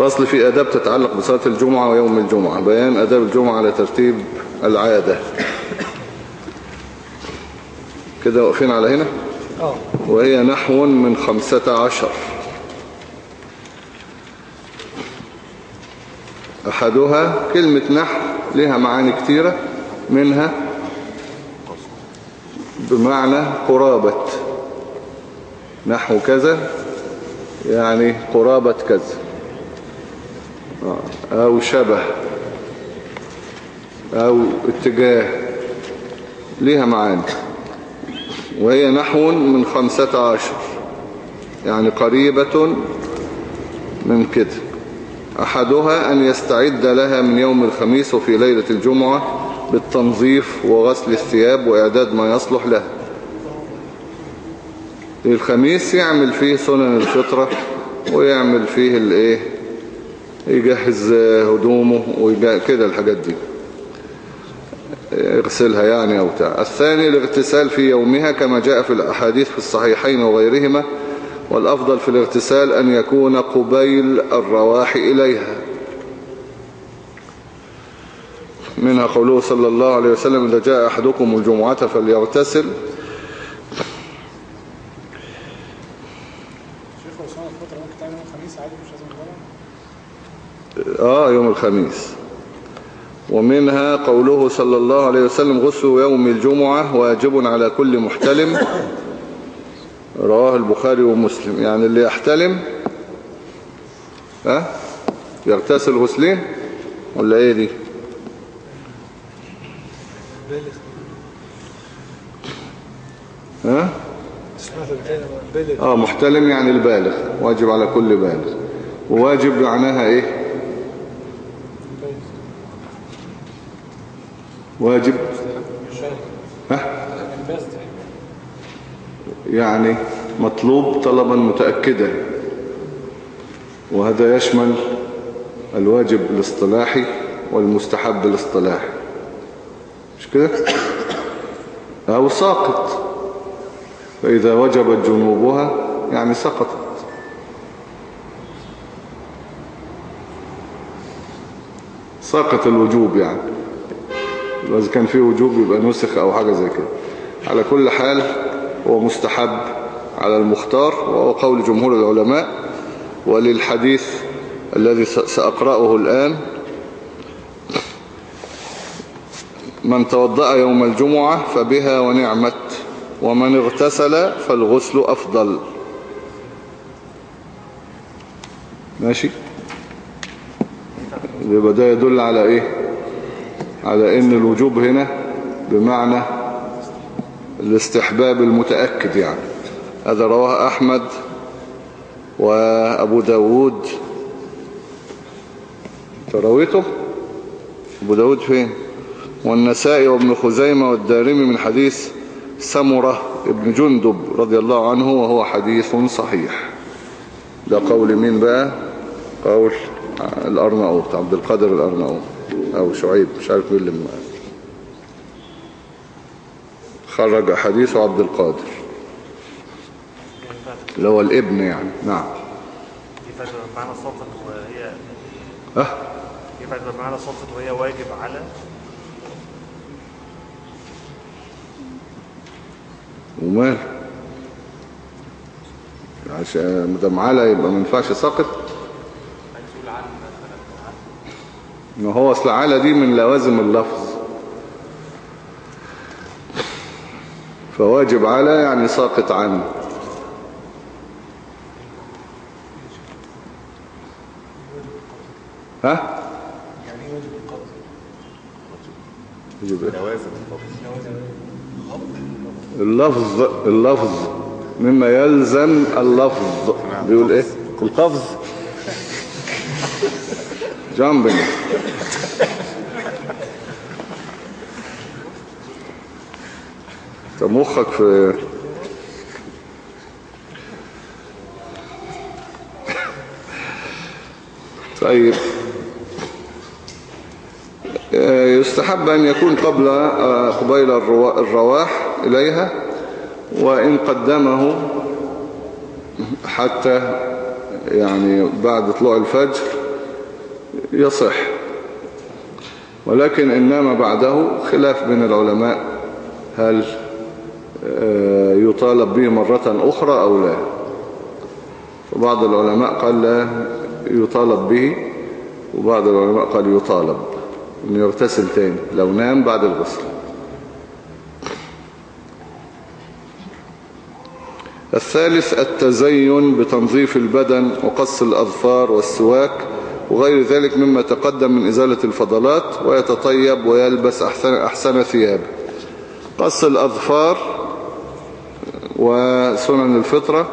فصل في أداب تتعلق بصلاة الجمعة ويوم الجمعة. بيان أداب الجمعة على ترتيب العادة. كده واقفين على هنا؟ آه. وهي نحو من خمسة عشر. أحدها كلمة نحو لها معاني كتيرة. منها بمعنى قرابة. نحو كذا يعني قرابة كذا. أو شبه أو اتجاه لها معاني. وهي نحو من خمسة عشر يعني قريبة من كده. أحدها أن يستعد لها من يوم الخميس وفي ليلة الجمعة بالتنظيف وغسل الثياب وإعداد ما يصلح له الخميس يعمل فيه سنن الفطرة ويعمل فيه الإيه؟ يجهز هدومه ويجهز كده الحاجات دي. يغسلها يعني أو بتاع. الثاني الاغتسال في يومها كما جاء في الأحاديث في الصحيحين وغيرهما والأفضل في الاغتسال أن يكون قبيل الرواح إليها. منها قوله صلى الله عليه وسلم إذا جاء أحدكم الجمعة فليغتسل شيخ عثمان الفترة ممكن تعمل يوم الخميس عادي مش لازم يوم الخميس. ومنها قوله صلى الله عليه وسلم غسل يوم الجمعة واجب على كل محتلم. رواه البخاري ومسلم. يعني اللي يحتلم ها؟ يغتسل غسلين؟ ولا إيه دي؟ ها؟ آه محتلم يعني البالغ واجب على كل بالغ. وواجب معناها إيه؟ واجب؟ ها؟ يعني مطلوب طلبا متأكدا. وهذا يشمل الواجب الاصطلاحي والمستحب الاصطلاحي. مش كده؟ أو ساقط. فإذا وجبت جنوبها يعني سقطت. سقط الوجوب يعني. إذا كان فيه وجوب يبقى نسخ أو حاجة زي كده. على كل حال هو مستحب على المختار وهو قول جمهور العلماء وللحديث الذي سأقرأه الآن. من توضأ يوم الجمعة فبها ونعمت ومن اغتسل فالغسل أفضل. ماشي؟ يبقى ده يدل على إيه؟ على إن الوجوب هنا بمعنى الاستحباب المتأكد يعني. هذا رواه أحمد وأبو داود. ترويته أبو داود فين؟ والنسائي وابن خزيمة والدارمي من حديث سمرة ابن جندب رضي الله عنه وهو حديث صحيح. ده قول مين بقى؟ قول الأرناؤوط عبد القادر الأرناؤوط أو شعيب مش عارف مين اللي خرج حديث عبد القادر. اللي هو الابن يعني. نعم. تبقى معانا سلطة وهي آه تبقى معانا سلطة وهي واجب على ومال؟ عشان مدام على يبقى ما ينفعش ساقط؟ ما هو أصل على دي من لوازم اللفظ. فواجب على يعني ساقط عنه ها؟ يعني إيه واجب القبض؟ يجيب إيه؟ لوازم اللفظ اللفظ. مما يلزم اللفظ. بيقول إيه؟ القفز. جامبنج مخك في طيب. يستحب أن يكون قبل قبيل الروا- الرواح إليها وإن قدمه حتى يعني بعد طلوع الفجر يصح. ولكن إنما بعده خلاف بين العلماء. هل آه، يطالب به مرة أخرى أو لا. فبعض العلماء قال لا يطالب به وبعض العلماء قال يطالب. أن يغتسل تاني لو نام بعد الغسل. الثالث التزين بتنظيف البدن وقص الأظفار والسواك وغير ذلك مما تقدم من إزالة الفضلات ويتطيب ويلبس أحسن, أحسن ثيابه قص الأظفار وسنن الفطرة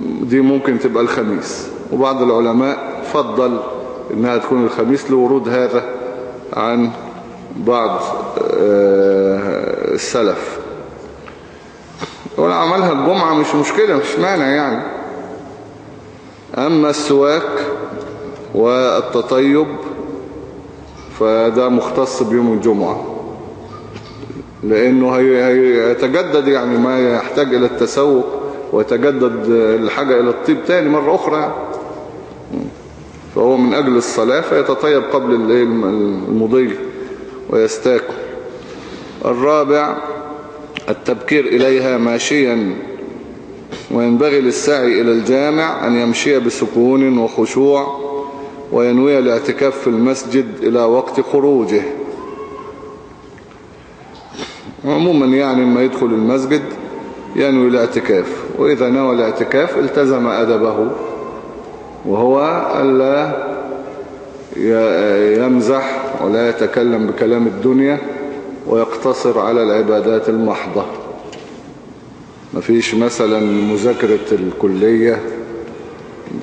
دي ممكن تبقى الخميس. وبعض العلماء فضل إنها تكون الخميس لورود هذا عن بعض آه، السلف. ولا عملها الجمعة مش مشكلة مش مانع يعني. أما السواك والتطيب فده مختص بيوم الجمعة. لأنه هيتجدد يعني ما يحتاج إلى التسوق ويتجدد الحاجة إلى الطيب تاني مرة أخرى فهو من أجل الصلاة فيتطيب قبل المضي ويستاكل الرابع التبكير إليها ماشيا وينبغي للسعي إلى الجامع أن يمشي بسكون وخشوع وينوي الاعتكاف في المسجد إلى وقت خروجه. عموما يعني ما يدخل المسجد ينوي الاعتكاف وإذا نوى الاعتكاف التزم أدبه وهو ألا يمزح ولا يتكلم بكلام الدنيا ويقتصر على العبادات المحضة. مفيش مثلا مذاكرة الكلية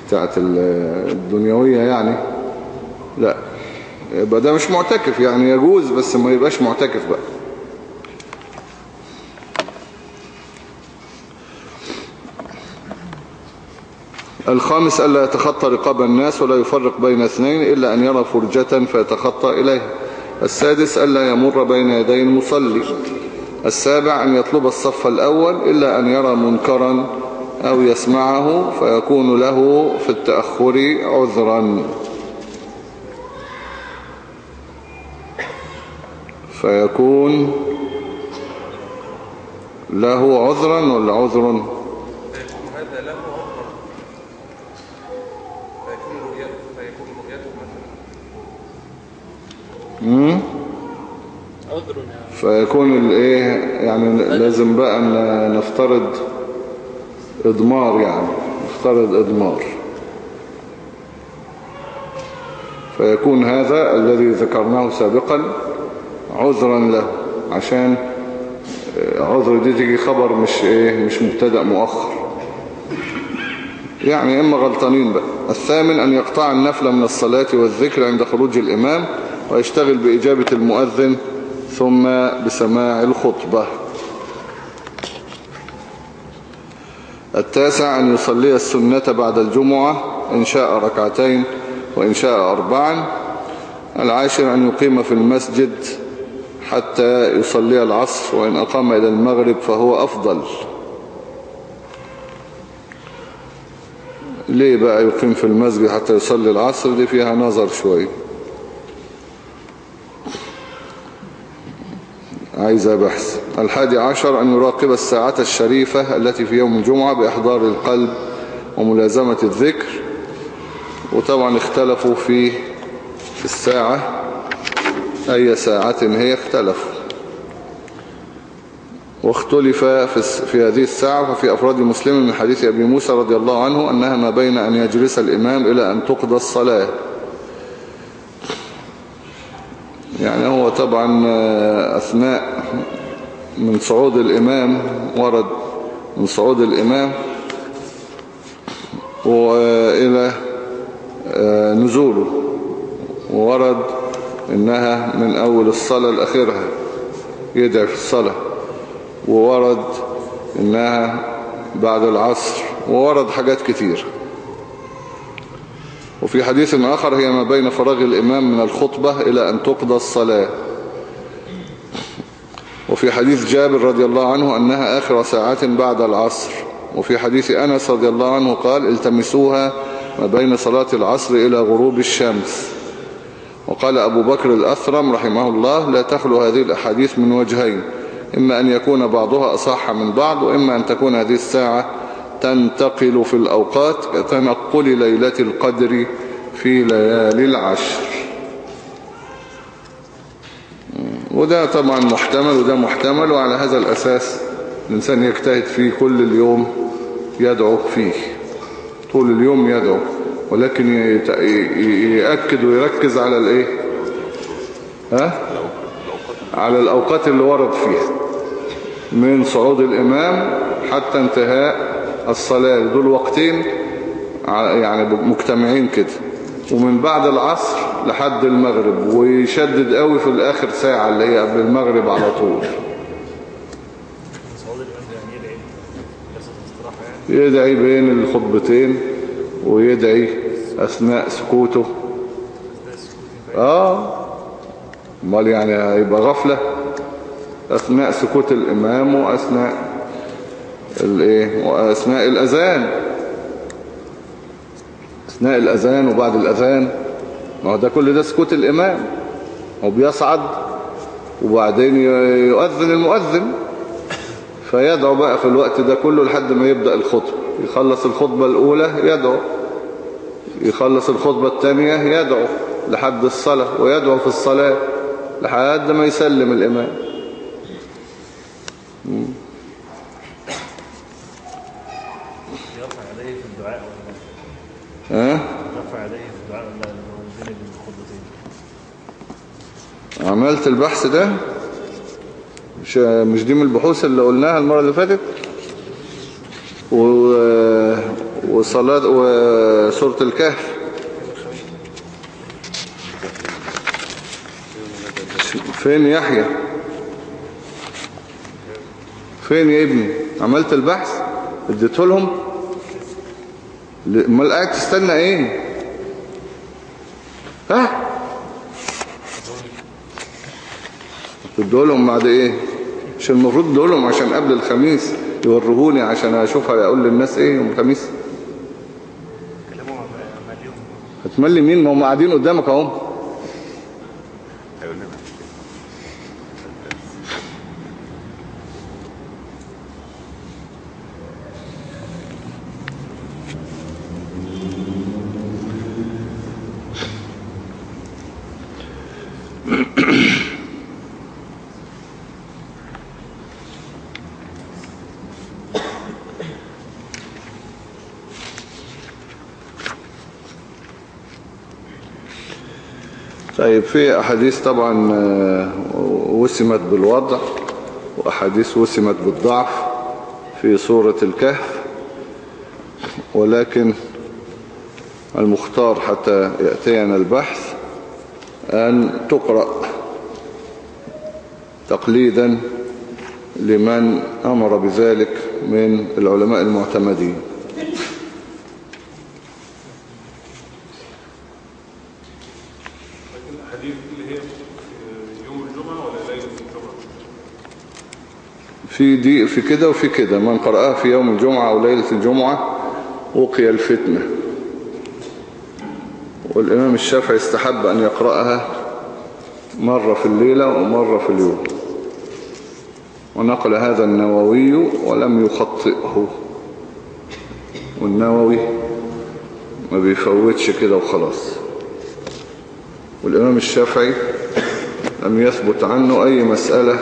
بتاعت الدنيوية يعني. لا يبقى ده مش معتكف يعني يجوز بس ما يبقاش معتكف بقى. الخامس ألا يتخطى رقاب الناس ولا يفرق بين اثنين إلا أن يرى فرجة فيتخطى إليها. السادس ألا يمر بين يدي المصلي. السابع أن يطلب الصف الأول إلا أن يرى منكرا أو يسمعه فيكون له في التأخر عذرا. فيكون له عذرا ولا عذر هذا له عذرا فيكون رؤيته فيكون رؤيته فيكون الإيه يعني لازم بقى نفترض إضمار يعني نفترض إضمار. فيكون هذا الذي ذكرناه سابقا عذرا له عشان آه، عذر دي تيجي خبر مش إيه مش مبتدأ مؤخر. يعني إما غلطانين بقى. الثامن أن يقطع النفل من الصلاة والذكر عند خروج الإمام ويشتغل بإجابة المؤذن ثم بسماع الخطبة. التاسع أن يصلي السنة بعد الجمعة إن شاء ركعتين وإن شاء أربعا. العاشر أن يقيم في المسجد حتى يصلي العصر وإن أقام إلى المغرب فهو أفضل. ليه بقى يقيم في المسجد حتى يصلي العصر؟ دي فيها نظر شوي. عايزة بحث. الحادي عشر أن يراقب الساعة الشريفة التي في يوم الجمعة بإحضار القلب وملازمة الذكر. وطبعا اختلفوا في الساعة. أي ساعة هي اختلفوا. واختلف في هذه الساعة. ففي أفراد مسلم من حديث أبي موسى رضي الله عنه أنها ما بين أن يجلس الإمام إلى أن تقضى الصلاة. يعني هو طبعا آه، أثناء من صعود الإمام ورد من صعود الإمام وإلى آه، نزوله وورد إنها من أول الصلاة لآخرها يدعي في الصلاة وورد إنها بعد العصر وورد حاجات كتير. وفي حديث آخر هي ما بين فراغ الإمام من الخطبة إلى أن تقضى الصلاة. وفي حديث جابر رضي الله عنه أنها آخر ساعة بعد العصر. وفي حديث أنس رضي الله عنه قال التمسوها ما بين صلاة العصر إلى غروب الشمس. وقال أبو بكر الأثرم رحمه الله لا تخلو هذه الأحاديث من وجهين إما أن يكون بعضها أصح من بعض وإما أن تكون هذه الساعة تنتقل في الأوقات كتنقل ليلة القدر في ليالي العشر. وده طبعا محتمل وده محتمل وعلى هذا الأساس الإنسان يجتهد فيه كل اليوم يدعو فيه. طول اليوم يدعو ولكن يأكد ويركز على الإيه؟ ها؟ على الأوقات اللي ورد فيها من صعود الإمام حتى انتهاء الصلاة دول وقتين يعني مجتمعين كده. ومن بعد العصر لحد المغرب ويشدد قوي في الآخر ساعة اللي هي قبل المغرب على طول. يدعي بين الخطبتين ويدعي أثناء سكوته. آه. أمال يعني هيبقى غفلة أثناء سكوت الإمام وأثناء الإيه؟ وأثناء الأذان. أثناء الأذان وبعد الأذان. ما هو ده كل ده سكوت الإمام. هو بيصعد وبعدين يؤذن المؤذن. فيدعو بقى في الوقت ده كله لحد ما يبدأ الخطبة. يخلص الخطبة الأولى يدعو. يخلص الخطبة الثانية يدعو لحد الصلاة ويدعو في الصلاة لحد ما يسلم الإمام يرفع يديه في الدعاء ولا لا؟ ها يرفع يديه في الدعاء ولا لا؟ بين الخطبتين عملت البحث ده مش, مش دي من البحوث اللي قلناها المرة اللي فاتت؟ و... وصلاة وسورة الكهف. فين يحيى؟ فين يا ابني؟ عملت البحث؟ اديته لهم امال قاعد تستنى إيه؟ تدولهم بعد إيه؟ مش المفروض تدولهم عشان قبل الخميس يورهوني عشان أشوف أقول للناس إيه يوم الخميس. هتملي مين؟ ما هم قاعدين قدامك أهو طيب في أحاديث طبعا آه، وسمت بالوضع وأحاديث وسمت بالضعف في سورة الكهف ولكن المختار حتى يأتينا البحث أن تقرأ تقليدا لمن أمر بذلك من العلماء المعتمدين لكن الحديث اللي هي يوم الجمعة ولا ليلة الجمعة؟ في دي في كده وفي كده. من قرأها في يوم الجمعة أو ليلة الجمعة وقي الفتنة. والإمام الشافعي استحب أن يقرأها مرة في الليلة ومرة في اليوم. ونقل هذا النووي ولم يخطئه. والنووي ما بيفوتش كده وخلاص. والإمام الشافعي لم يثبت عنه أي مسألة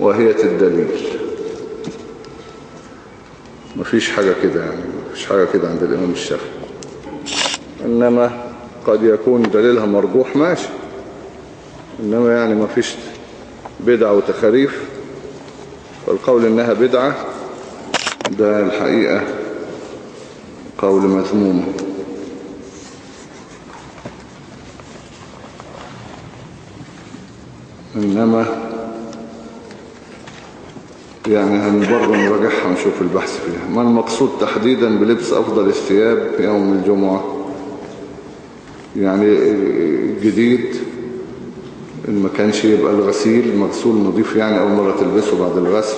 وهي الدليل. مفيش حاجة كده يعني مفيش حاجة كده عند الإمام الشافعي. إنما قد يكون دليلها مرجوح ماشي. إنما يعني مفيش بدعة وتخاريف. والقول إنها بدعة ده الحقيقة قول مذموم. إنما يعني هنبرر نراجعها ونشوف البحث فيها. ما المقصود تحديدا بلبس أفضل الثياب في يوم الجمعة؟ يعني جديد ما كانش يبقى الغسيل مغسول نظيف يعني أول مرة تلبسه بعد الغسل.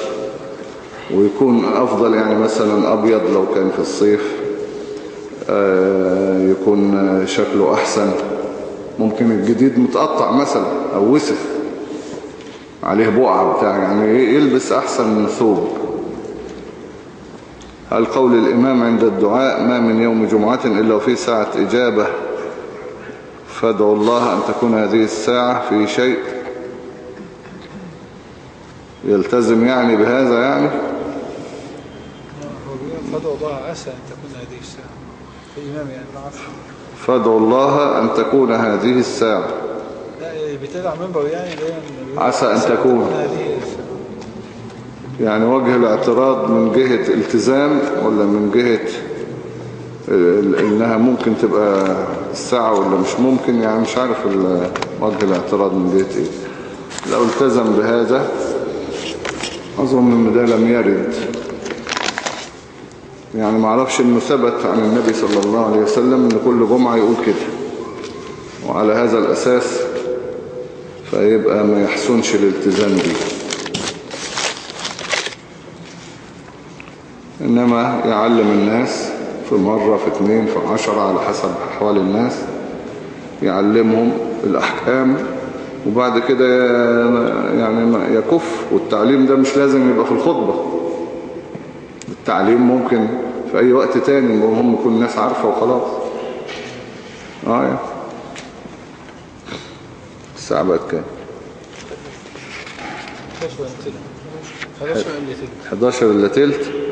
ويكون أفضل يعني مثلا أبيض لو كان في الصيف. آه، يكون شكله أحسن. ممكن الجديد متقطع مثلا أو وسخ. عليه بقعة بتاع يعني يلبس أحسن من ثوب. هل قول الإمام عند الدعاء ما من يوم جمعة إلا وفي ساعة إجابة؟ فادعوا الله أن تكون هذه الساعة في شيء يلتزم يعني بهذا يعني. فادعوا الله عسى أن تكون هذه الساعة. في إمام يعني العصر فادعوا الله أن تكون هذه الساعة. بيتابع منبر يعني بيقول عسى أن تكون. يعني وجه الاعتراض من جهة التزام ولا من جهة إنها ممكن تبقى الساعة ولا مش ممكن؟ يعني مش عارف وجه الاعتراض من جهة إيه. لو التزم بهذا أظن إن ده لم يرد. يعني ما أعرفش إنه ثبت عن النبي صلى الله عليه وسلم إن كل جمعة يقول كده. وعلى هذا الأساس فيبقى ما يحسنش الالتزام بيه. إنما يعلم الناس في مرة في اتنين في عشرة على حسب أحوال الناس. يعلمهم الأحكام وبعد كده يعني يكف. والتعليم ده مش لازم يبقى في الخطبة. التعليم ممكن في أي وقت تاني المهم كل الناس عارفة وخلاص. آه يعني. الساعة بقت كام 11 ولا تلت. 11 ولا تلت 11 إلا تلت؟